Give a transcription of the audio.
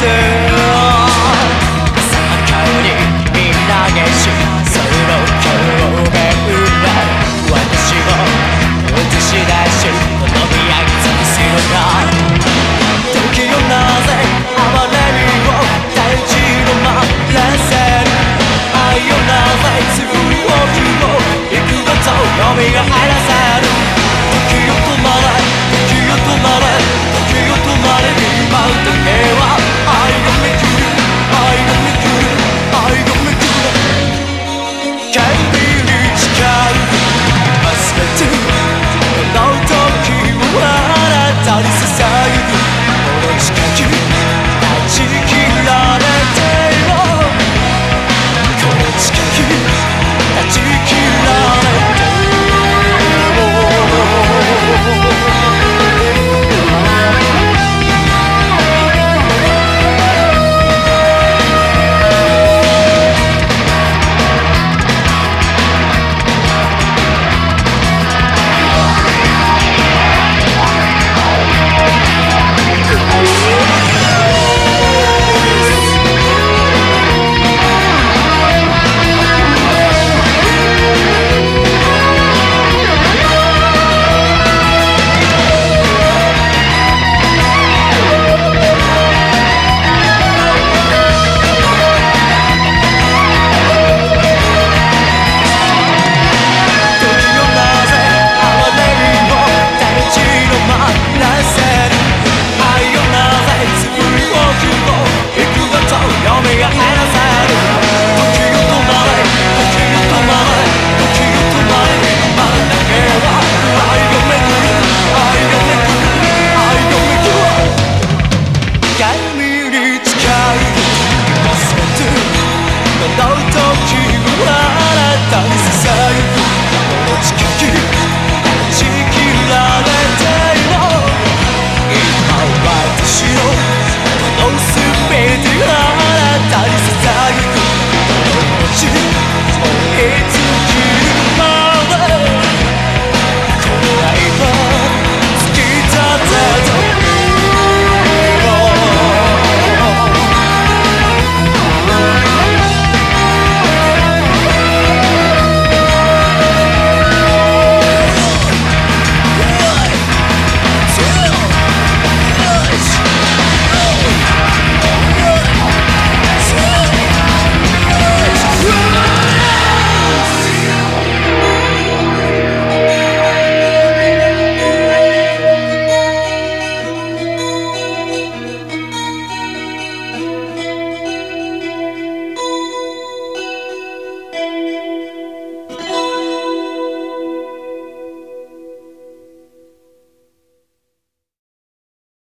wonder